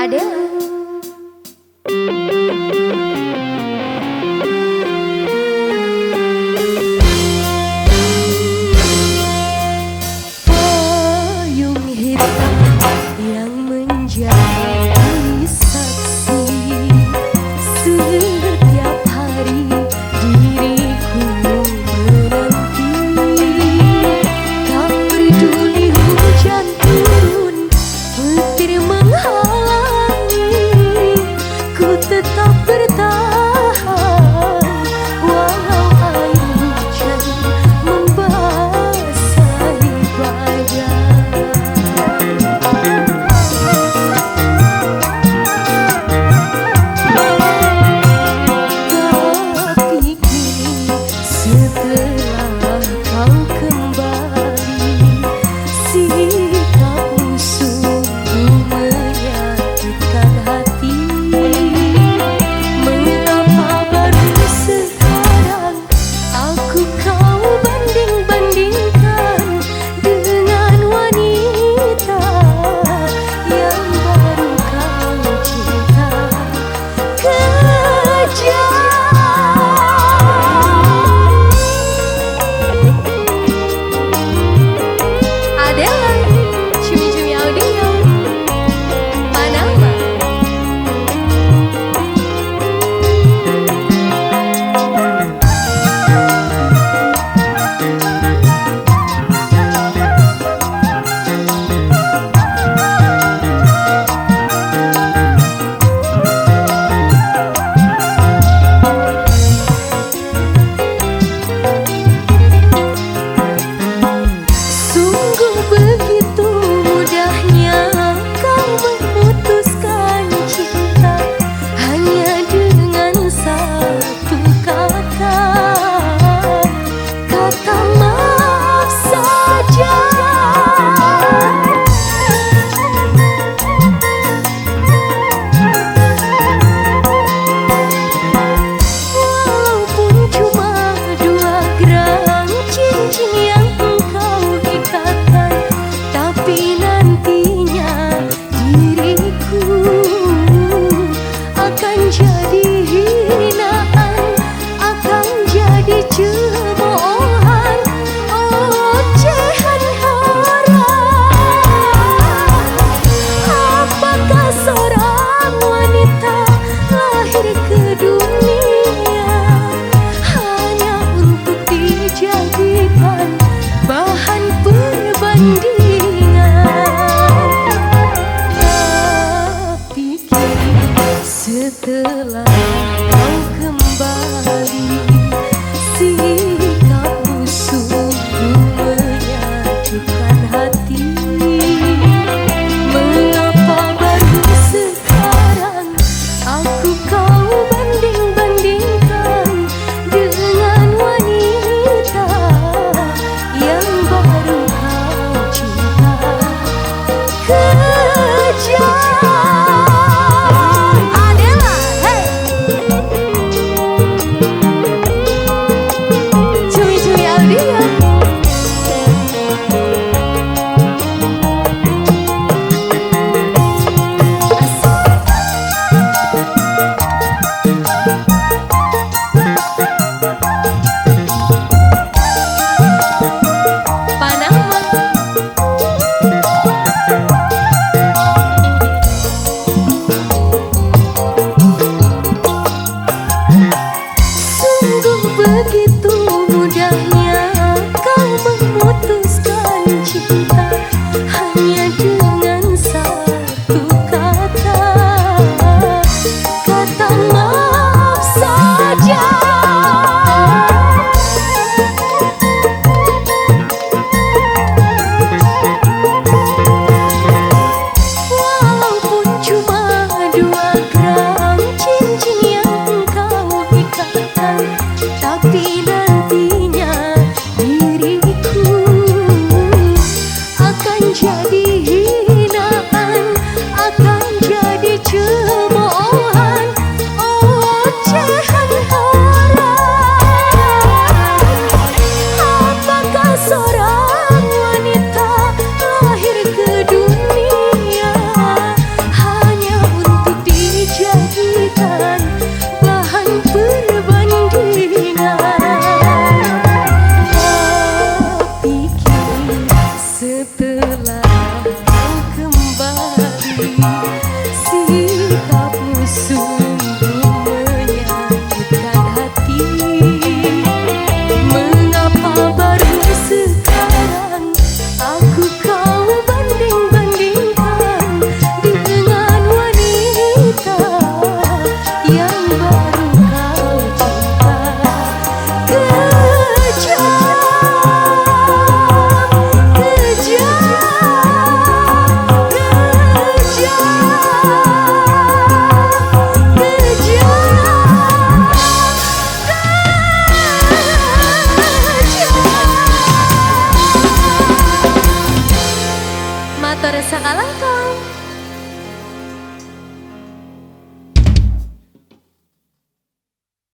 ada. Setelah kau kembali